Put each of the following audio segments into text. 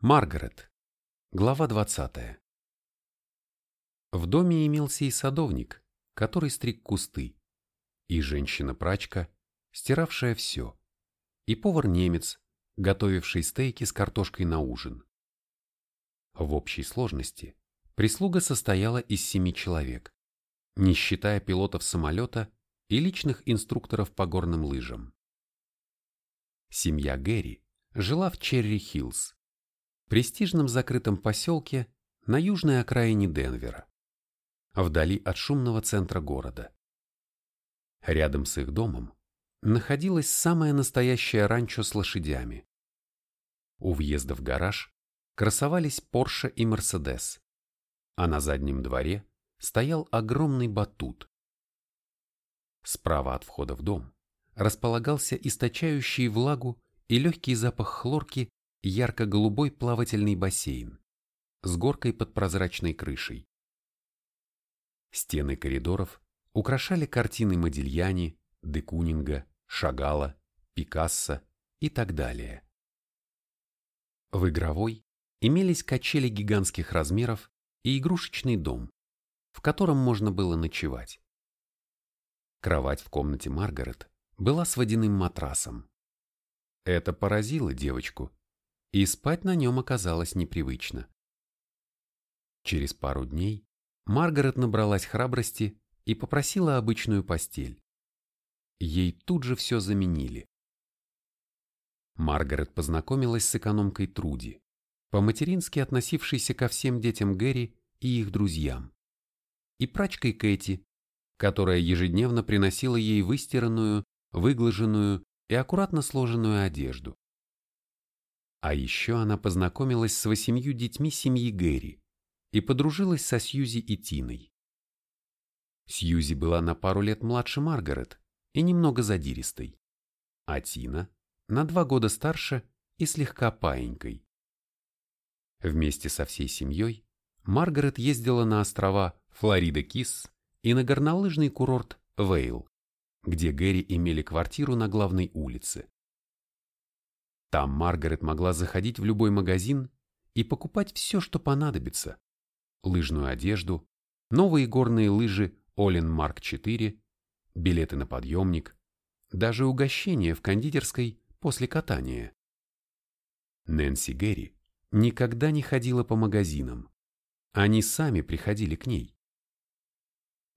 Маргарет. Глава 20. В доме имелся и садовник, который стриг кусты, и женщина-прачка, стиравшая все, и повар-немец, готовивший стейки с картошкой на ужин. В общей сложности прислуга состояла из семи человек, не считая пилотов самолета и личных инструкторов по горным лыжам. Семья Гэри жила в Черри-Хиллз, престижном закрытом поселке на южной окраине Денвера, вдали от шумного центра города. Рядом с их домом находилось самое настоящее ранчо с лошадями. У въезда в гараж красовались Порше и Мерседес, а на заднем дворе стоял огромный батут. Справа от входа в дом располагался источающий влагу и легкий запах хлорки ярко-голубой плавательный бассейн с горкой под прозрачной крышей. Стены коридоров украшали картины Модильяни, Декунинга, Шагала, Пикассо и так далее. В игровой имелись качели гигантских размеров и игрушечный дом, в котором можно было ночевать. Кровать в комнате Маргарет была с водяным матрасом. Это поразило девочку, и спать на нем оказалось непривычно. Через пару дней Маргарет набралась храбрости и попросила обычную постель. Ей тут же все заменили. Маргарет познакомилась с экономкой Труди, по-матерински относившейся ко всем детям Гэри и их друзьям, и прачкой Кэти, которая ежедневно приносила ей выстиранную, выглаженную и аккуратно сложенную одежду. А еще она познакомилась с восемью детьми семьи Гэри и подружилась со Сьюзи и Тиной. Сьюзи была на пару лет младше Маргарет и немного задиристой, а Тина на два года старше и слегка паенькой. Вместе со всей семьей Маргарет ездила на острова Флорида-Кис и на горнолыжный курорт Вейл, где Гэри имели квартиру на главной улице. Там Маргарет могла заходить в любой магазин и покупать все, что понадобится. Лыжную одежду, новые горные лыжи Олин Марк 4, билеты на подъемник, даже угощение в кондитерской после катания. Нэнси Гэри никогда не ходила по магазинам. Они сами приходили к ней.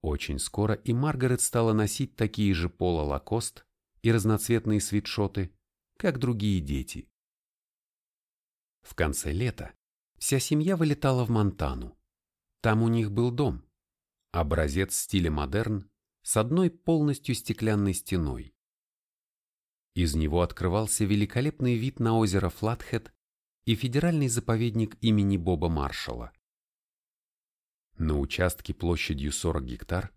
Очень скоро и Маргарет стала носить такие же поло лакост и разноцветные свитшоты, как другие дети. В конце лета вся семья вылетала в Монтану. Там у них был дом, образец стиля модерн с одной полностью стеклянной стеной. Из него открывался великолепный вид на озеро Флатхед и федеральный заповедник имени Боба Маршалла. На участке площадью 40 гектар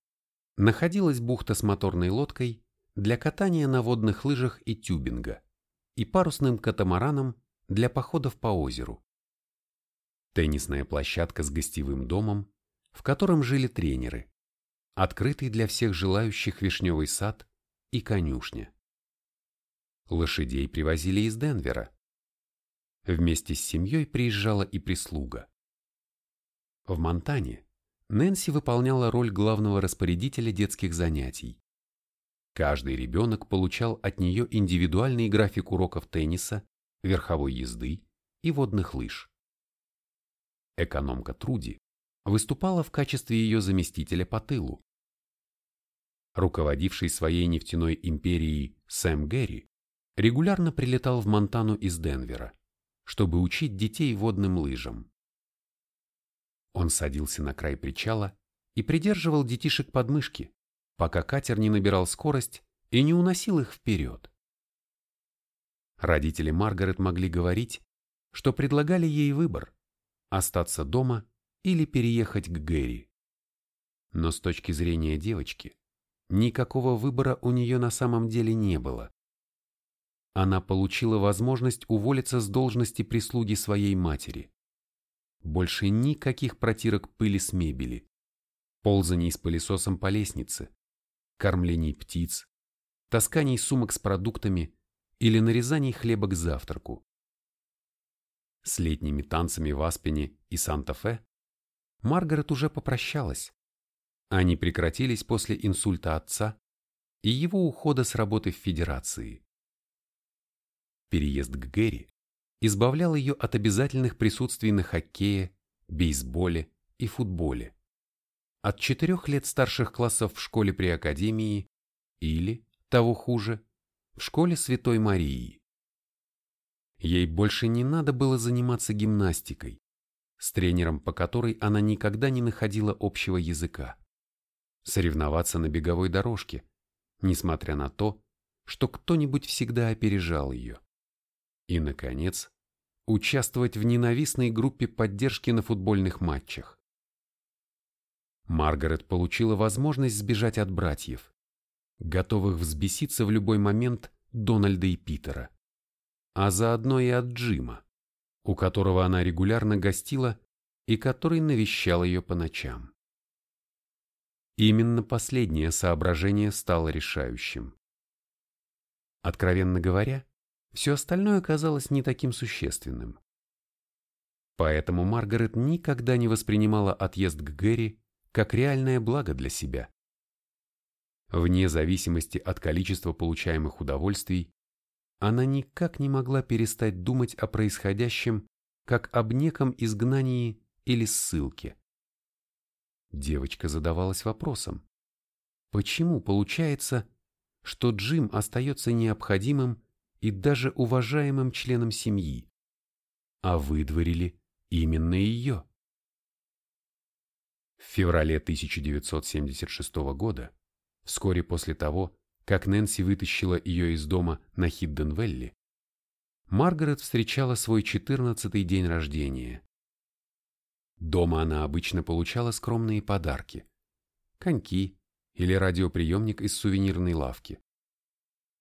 находилась бухта с моторной лодкой для катания на водных лыжах и тюбинга и парусным катамараном для походов по озеру. Теннисная площадка с гостевым домом, в котором жили тренеры, открытый для всех желающих вишневый сад и конюшня. Лошадей привозили из Денвера. Вместе с семьей приезжала и прислуга. В Монтане Нэнси выполняла роль главного распорядителя детских занятий. Каждый ребенок получал от нее индивидуальный график уроков тенниса, верховой езды и водных лыж. Экономка Труди выступала в качестве ее заместителя по тылу. Руководивший своей нефтяной империей Сэм Гэри регулярно прилетал в Монтану из Денвера, чтобы учить детей водным лыжам. Он садился на край причала и придерживал детишек под мышки, пока катер не набирал скорость и не уносил их вперед. Родители Маргарет могли говорить, что предлагали ей выбор – остаться дома или переехать к Гэри. Но с точки зрения девочки, никакого выбора у нее на самом деле не было. Она получила возможность уволиться с должности прислуги своей матери. Больше никаких протирок пыли с мебели, ползаний с пылесосом по лестнице, кормлений птиц, тасканий сумок с продуктами или нарезаний хлеба к завтраку. с летними танцами в Аспене и Санта-Фе, Маргарет уже попрощалась. Они прекратились после инсульта отца и его ухода с работы в Федерации. Переезд к Гэри избавлял ее от обязательных присутствий на хоккее, бейсболе и футболе, от четырех лет старших классов в школе при академии или, того хуже, в школе Святой Марии. Ей больше не надо было заниматься гимнастикой, с тренером по которой она никогда не находила общего языка, соревноваться на беговой дорожке, несмотря на то, что кто-нибудь всегда опережал ее. И, наконец, участвовать в ненавистной группе поддержки на футбольных матчах. Маргарет получила возможность сбежать от братьев, готовых взбеситься в любой момент Дональда и Питера, а заодно и от Джима, у которого она регулярно гостила и который навещал ее по ночам. Именно последнее соображение стало решающим. Откровенно говоря, все остальное казалось не таким существенным. Поэтому Маргарет никогда не воспринимала отъезд к Гэри как реальное благо для себя. Вне зависимости от количества получаемых удовольствий, она никак не могла перестать думать о происходящем как об неком изгнании или ссылке. Девочка задавалась вопросом, почему получается, что Джим остается необходимым и даже уважаемым членом семьи, а выдворили именно ее? В феврале 1976 года, вскоре после того, как Нэнси вытащила ее из дома на Хидденвелли, Маргарет встречала свой 14-й день рождения. Дома она обычно получала скромные подарки – коньки или радиоприемник из сувенирной лавки.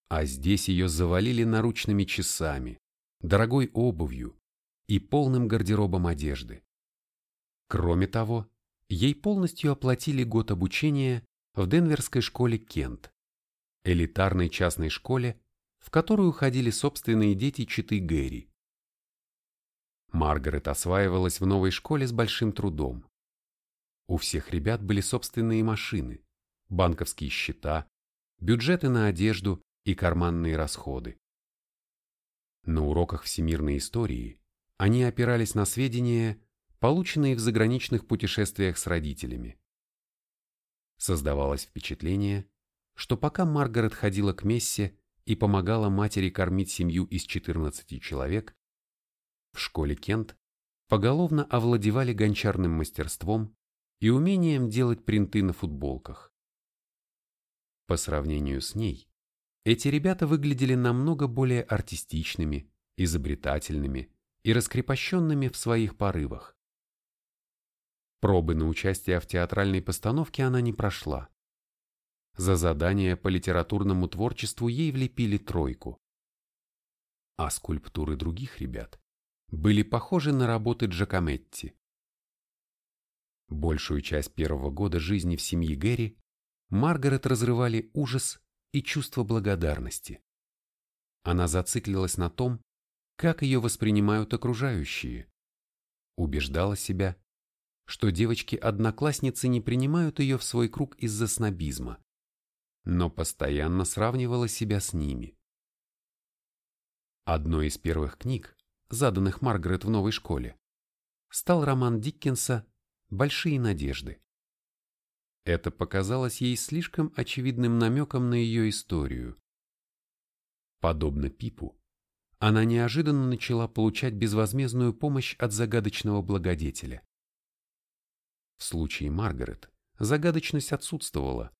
А здесь ее завалили наручными часами, дорогой обувью и полным гардеробом одежды. Кроме того, ей полностью оплатили год обучения в Денверской школе Кент, элитарной частной школе, в которую ходили собственные дети Читы Гэри. Маргарет осваивалась в новой школе с большим трудом. У всех ребят были собственные машины, банковские счета, бюджеты на одежду и карманные расходы. На уроках всемирной истории они опирались на сведения, полученные в заграничных путешествиях с родителями. Создавалось впечатление, что пока Маргарет ходила к мессе и помогала матери кормить семью из 14 человек, в школе Кент поголовно овладевали гончарным мастерством и умением делать принты на футболках. По сравнению с ней, эти ребята выглядели намного более артистичными, изобретательными и раскрепощенными в своих порывах. Пробы на участие в театральной постановке она не прошла. За задание по литературному творчеству ей влепили тройку. А скульптуры других ребят были похожи на работы Джакометти. Большую часть первого года жизни в семье Гэри Маргарет разрывали ужас и чувство благодарности. Она зациклилась на том, как ее воспринимают окружающие. Убеждала себя, что девочки-одноклассницы не принимают ее в свой круг из-за снобизма, но постоянно сравнивала себя с ними. Одной из первых книг, заданных Маргарет в новой школе, стал роман Диккенса «Большие надежды». Это показалось ей слишком очевидным намеком на ее историю. Подобно Пипу, она неожиданно начала получать безвозмездную помощь от загадочного благодетеля. В случае Маргарет загадочность отсутствовала,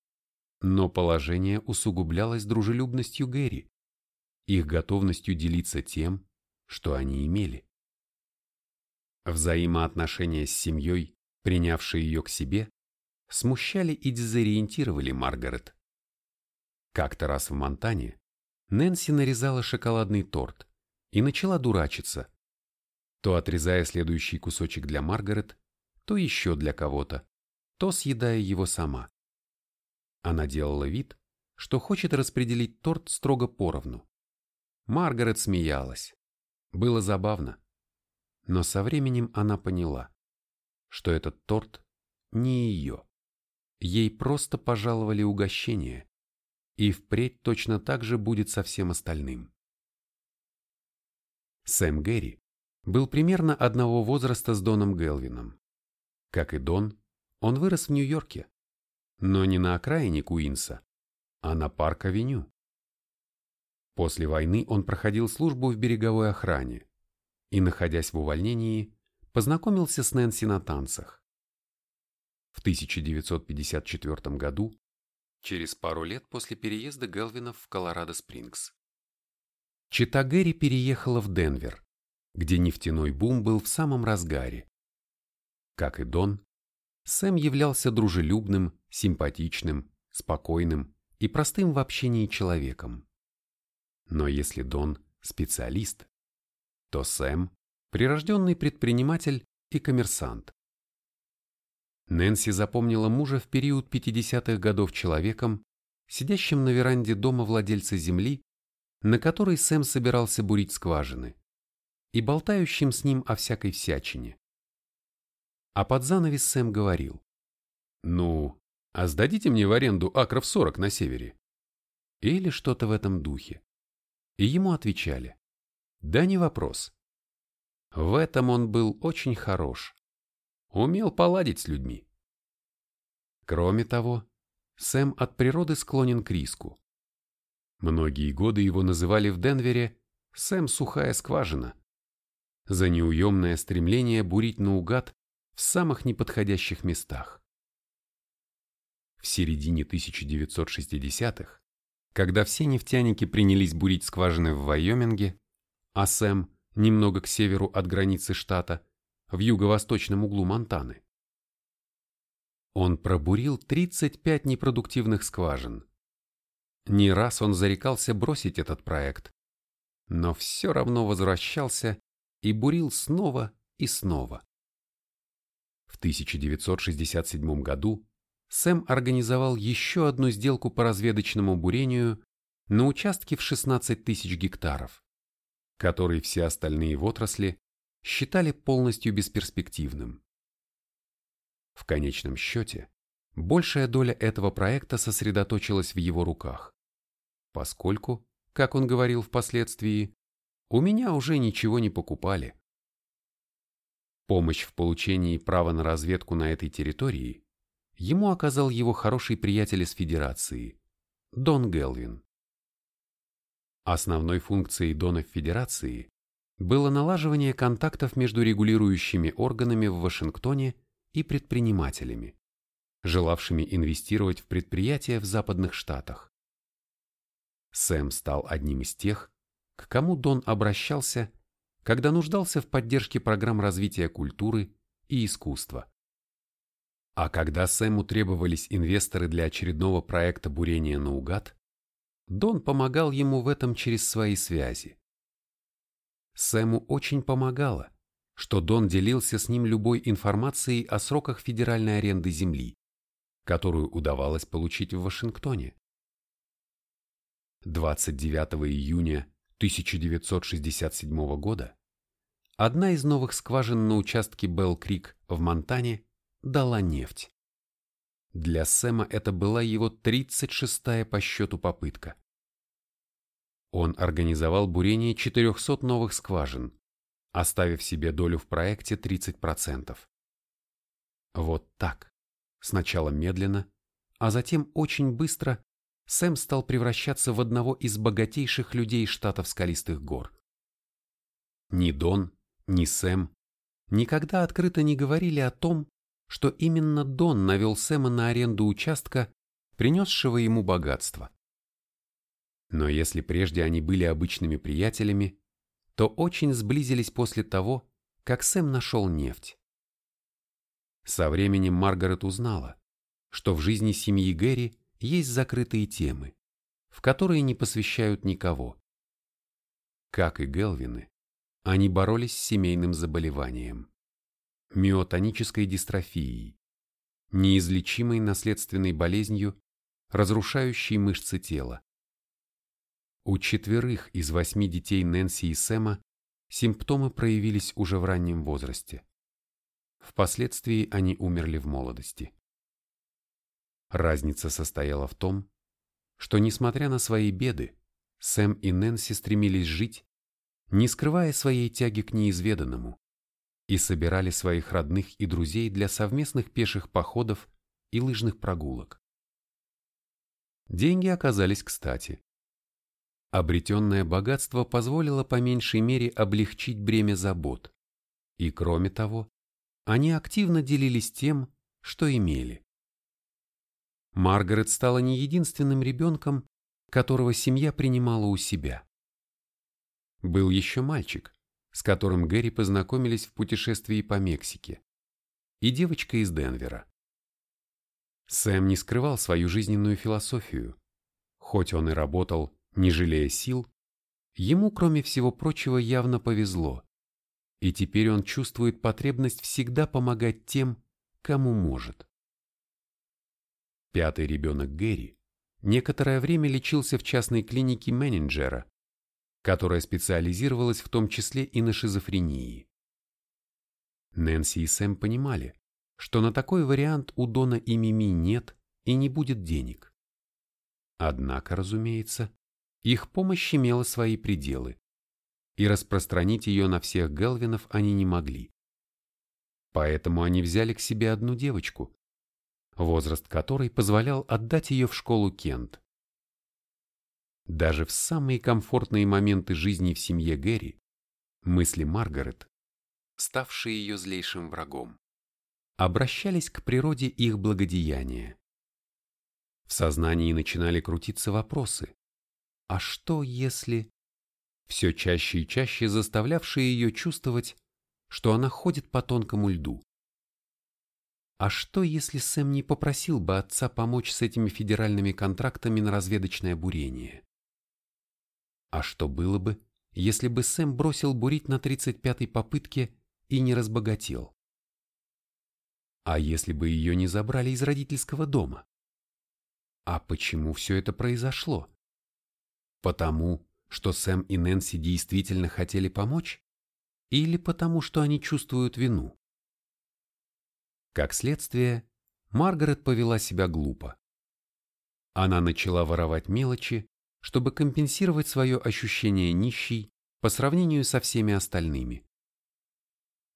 но положение усугублялось дружелюбностью Гэри, их готовностью делиться тем, что они имели. Взаимоотношения с семьей, принявшей ее к себе, смущали и дезориентировали Маргарет. Как-то раз в Монтане Нэнси нарезала шоколадный торт и начала дурачиться, то отрезая следующий кусочек для Маргарет, то еще для кого-то, то съедая его сама. Она делала вид, что хочет распределить торт строго поровну. Маргарет смеялась. Было забавно. но со временем она поняла, что этот торт не ее. Ей просто пожаловали угощение, и впредь точно так же будет со всем остальным. Сэм Гэри был примерно одного возраста с Доном Гелвином. Как и Дон, он вырос в Нью-Йорке, но не на окраине Куинса, а на Парк-авеню. После войны он проходил службу в береговой охране и, находясь в увольнении, познакомился с Нэнси на танцах. В 1954 году, через пару лет после переезда Гелвинов в Колорадо-Спрингс, Чита Гэри переехала в Денвер, где нефтяной бум был в самом разгаре. Как и Дон, Сэм являлся дружелюбным, симпатичным, спокойным и простым в общении человеком. Но если Дон – специалист, то Сэм – прирожденный предприниматель и коммерсант. Нэнси запомнила мужа в период 50-х годов человеком, сидящим на веранде дома владельца земли, на которой Сэм собирался бурить скважины, и болтающим с ним о всякой всячине. А под занавес Сэм говорил, «Ну, а сдадите мне в аренду акров 40 на севере?» Или что-то в этом духе. И ему отвечали, «Да не вопрос». В этом он был очень хорош. Умел поладить с людьми. Кроме того, Сэм от природы склонен к риску. Многие годы его называли в Денвере «Сэм сухая скважина» за неуемное стремление бурить наугад в самых неподходящих местах. В середине 1960-х когда все нефтяники принялись бурить скважины в Вайоминге, а Сэм немного к северу от границы штата, в юго-восточном углу Монтаны. Он пробурил 35 непродуктивных скважин. Не раз он зарекался бросить этот проект, но все равно возвращался и бурил снова и снова. В 1967 году Сэм организовал еще одну сделку по разведочному бурению на участке в 16 тысяч гектаров, который все остальные в отрасли считали полностью бесперспективным. В конечном счете, большая доля этого проекта сосредоточилась в его руках, поскольку, как он говорил впоследствии, у меня уже ничего не покупали. Помощь в получении права на разведку на этой территории ему оказал его хороший приятель из Федерации, Дон Гелвин. Основной функцией Дона в Федерации было налаживание контактов между регулирующими органами в Вашингтоне и предпринимателями, желавшими инвестировать в предприятия в западных штатах. Сэм стал одним из тех, к кому Дон обращался, когда нуждался в поддержке программ развития культуры и искусства. А когда Сэму требовались инвесторы для очередного проекта бурения наугад, Дон помогал ему в этом через свои связи. Сэму очень помогало, что Дон делился с ним любой информацией о сроках федеральной аренды земли, которую удавалось получить в Вашингтоне. 29 июня 1967 года одна из новых скважин на участке Белл-Крик в Монтане дала нефть. Для Сэма это была его 36-я по счету попытка. Он организовал бурение 400 новых скважин, оставив себе долю в проекте 30%. Вот так, сначала медленно, а затем очень быстро Сэм стал превращаться в одного из богатейших людей штатов Скалистых гор. Ни Дон, ни Сэм никогда открыто не говорили о том, что именно Дон навел Сэма на аренду участка, принесшего ему богатство. Но если прежде они были обычными приятелями, то очень сблизились после того, как Сэм нашел нефть. Со временем Маргарет узнала, что в жизни семьи Гэри есть закрытые темы, в которые не посвящают никого. Как и Гелвины, они боролись с семейным заболеванием миотонической дистрофией, неизлечимой наследственной болезнью, разрушающей мышцы тела. У четверых из восьми детей Нэнси и Сэма симптомы проявились уже в раннем возрасте. Впоследствии они умерли в молодости. Разница состояла в том, что, несмотря на свои беды, Сэм и Нэнси стремились жить, не скрывая своей тяги к неизведанному, и собирали своих родных и друзей для совместных пеших походов и лыжных прогулок. Деньги оказались кстати. Обретенное богатство позволило по меньшей мере облегчить бремя забот, и кроме того, они активно делились тем, что имели. Маргарет стала не единственным ребенком, которого семья принимала у себя. Был еще мальчик, с которым Гэри познакомились в путешествии по Мексике, и девочка из Денвера. Сэм не скрывал свою жизненную философию. Хоть он и работал, не жалея сил, ему, кроме всего прочего, явно повезло, и теперь он чувствует потребность всегда помогать тем, кому может. Пятый ребенок Гэри некоторое время лечился в частной клинике менеджера, которая специализировалась в том числе и на шизофрении. Нэнси и Сэм понимали, что на такой вариант у Дона и Мими нет и не будет денег. Однако, разумеется, их помощь имела свои пределы, и распространить ее на всех Гелвинов они не могли. Поэтому они взяли к себе одну девочку, возраст которой позволял отдать ее в школу Кент. Даже в самые комфортные моменты жизни в семье Гэри мысли Маргарет, ставшие ее злейшим врагом, обращались к природе их благодеяния. В сознании начинали крутиться вопросы. А что если... Все чаще и чаще заставлявшие ее чувствовать, что она ходит по тонкому льду. А что, если Сэм не попросил бы отца помочь с этими федеральными контрактами на разведочное бурение? А что было бы, если бы Сэм бросил бурить на 35-й попытке и не разбогател? А если бы ее не забрали из родительского дома? А почему все это произошло? Потому, что Сэм и Нэнси действительно хотели помочь? Или потому, что они чувствуют вину? Как следствие, Маргарет повела себя глупо. Она начала воровать мелочи, чтобы компенсировать свое ощущение нищей по сравнению со всеми остальными.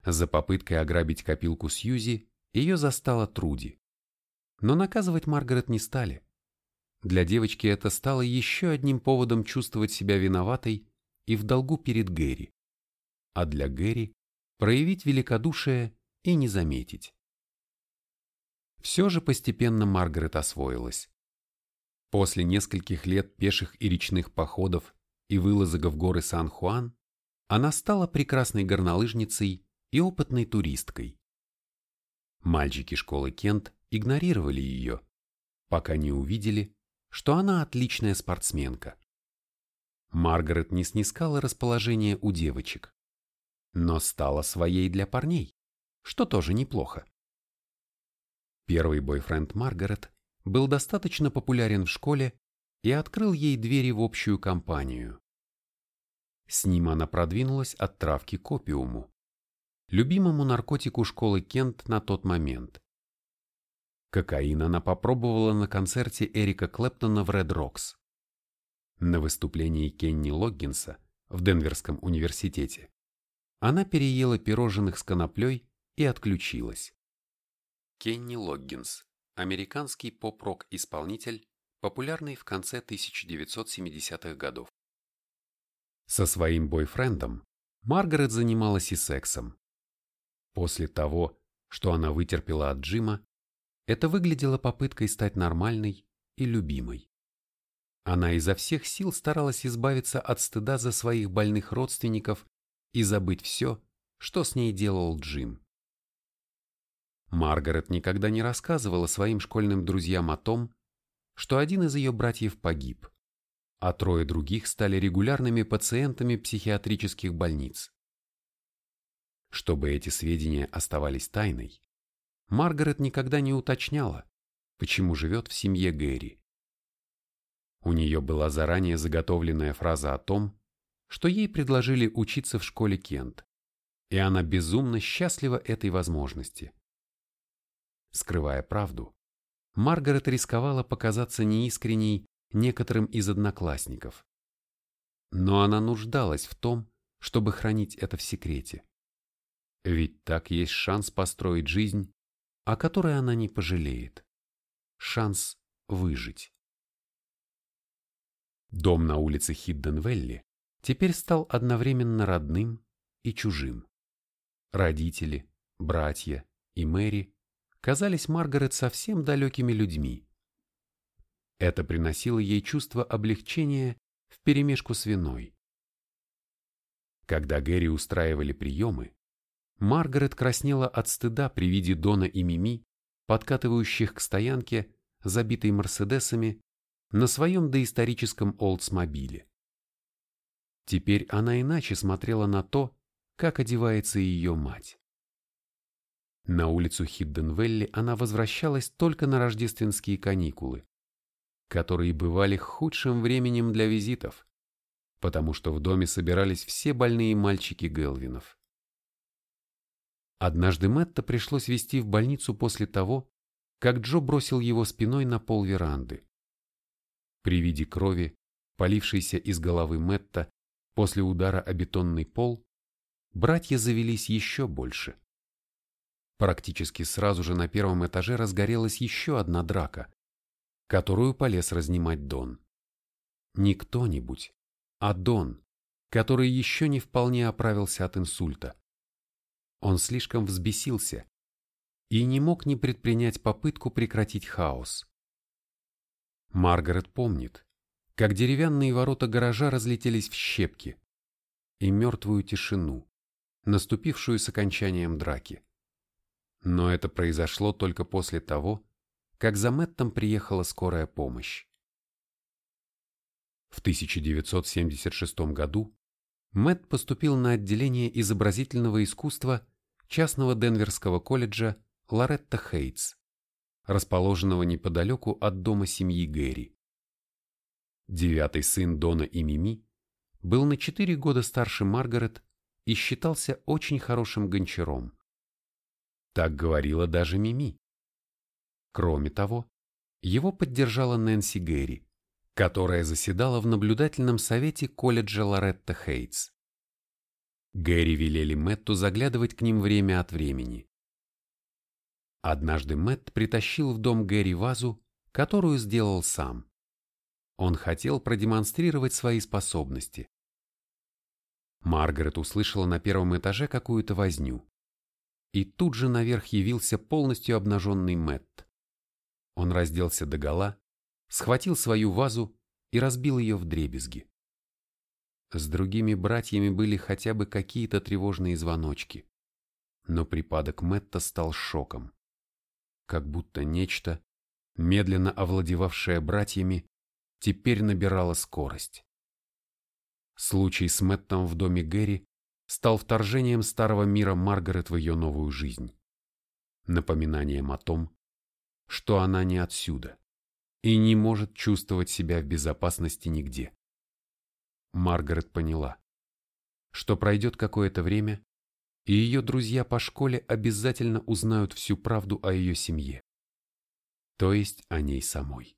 За попыткой ограбить копилку Сьюзи ее застала Труди. Но наказывать Маргарет не стали. Для девочки это стало еще одним поводом чувствовать себя виноватой и в долгу перед Гэри. А для Гэри проявить великодушие и не заметить. Все же постепенно Маргарет освоилась. После нескольких лет пеших и речных походов и вылазок в горы Сан-Хуан, она стала прекрасной горнолыжницей и опытной туристкой. Мальчики школы Кент игнорировали ее, пока не увидели, что она отличная спортсменка. Маргарет не снискала расположение у девочек, но стала своей для парней, что тоже неплохо. Первый бойфренд Маргарет был достаточно популярен в школе и открыл ей двери в общую компанию. С ним она продвинулась от травки к опиуму, любимому наркотику школы Кент на тот момент. Кокаин она попробовала на концерте Эрика Клэптона в Red Rocks. На выступлении Кенни Логгинса в Денверском университете она переела пирожных с коноплей и отключилась. Кенни Логгинс, американский поп-рок-исполнитель, популярный в конце 1970-х годов. Со своим бойфрендом Маргарет занималась и сексом. После того, что она вытерпела от Джима, это выглядело попыткой стать нормальной и любимой. Она изо всех сил старалась избавиться от стыда за своих больных родственников и забыть все, что с ней делал Джим. Маргарет никогда не рассказывала своим школьным друзьям о том, что один из ее братьев погиб, а трое других стали регулярными пациентами психиатрических больниц. Чтобы эти сведения оставались тайной, Маргарет никогда не уточняла, почему живет в семье Гэри. У нее была заранее заготовленная фраза о том, что ей предложили учиться в школе Кент, и она безумно счастлива этой возможности. Скрывая правду, Маргарет рисковала показаться неискренней некоторым из одноклассников. Но она нуждалась в том, чтобы хранить это в секрете. Ведь так есть шанс построить жизнь, о которой она не пожалеет. Шанс выжить. Дом на улице Хидденвелли теперь стал одновременно родным и чужим. Родители, братья и Мэри казались Маргарет совсем далекими людьми. Это приносило ей чувство облегчения вперемешку с виной. Когда Гэри устраивали приемы, Маргарет краснела от стыда при виде Дона и Мими, подкатывающих к стоянке, забитой Мерседесами, на своем доисторическом Олдсмобиле. Теперь она иначе смотрела на то, как одевается ее мать. На улицу Хидденвелли она возвращалась только на рождественские каникулы, которые бывали худшим временем для визитов, потому что в доме собирались все больные мальчики Гелвинов. Однажды Мэтта пришлось везти в больницу после того, как Джо бросил его спиной на пол веранды. При виде крови, полившейся из головы Мэтта после удара о бетонный пол, братья завелись еще больше. Практически сразу же на первом этаже разгорелась еще одна драка, которую полез разнимать Дон. Не кто-нибудь, а Дон, который еще не вполне оправился от инсульта. Он слишком взбесился и не мог не предпринять попытку прекратить хаос. Маргарет помнит, как деревянные ворота гаража разлетелись в щепки и мертвую тишину, наступившую с окончанием драки. Но это произошло только после того, как за Мэттом приехала скорая помощь. В 1976 году Мэтт поступил на отделение изобразительного искусства частного Денверского колледжа Лоретта Хейтс, расположенного неподалеку от дома семьи Гэри. Девятый сын Дона и Мими был на четыре года старше Маргарет и считался очень хорошим гончаром. Так говорила даже Мими. Кроме того, его поддержала Нэнси Гэри, которая заседала в наблюдательном совете колледжа Лоретта Хейтс. Гэри велели Мэтту заглядывать к ним время от времени. Однажды Мэтт притащил в дом Гэри вазу, которую сделал сам. Он хотел продемонстрировать свои способности. Маргарет услышала на первом этаже какую-то возню. И тут же наверх явился полностью обнаженный Мэтт. Он разделся догола, схватил свою вазу и разбил ее в дребезги. С другими братьями были хотя бы какие-то тревожные звоночки. Но припадок Мэтта стал шоком. Как будто нечто, медленно овладевавшее братьями, теперь набирало скорость. Случай с Мэттом в доме Гэри стал вторжением старого мира Маргарет в ее новую жизнь. Напоминанием о том, что она не отсюда и не может чувствовать себя в безопасности нигде. Маргарет поняла, что пройдет какое-то время, и ее друзья по школе обязательно узнают всю правду о ее семье, то есть о ней самой.